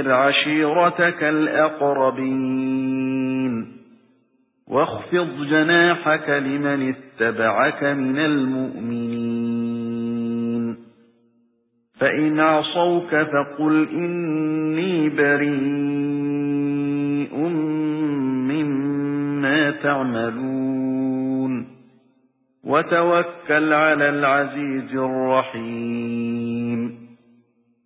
وَأَنذِرْ عَشِيرَتَكَ الْأَقْرَبِينَ وَاخْفِضْ جَنَاحَكَ لِمَنِ اتَّبَعَكَ مِنَ الْمُؤْمِنِينَ فَإِنْ عَصَوْكَ فَقُلْ إِنِّي بَرِيءٌ مِّمَّا تَعْمَلُونَ وَتَوَكَّلْ عَلَى الْعَزِيزِ الرَّحِيمِ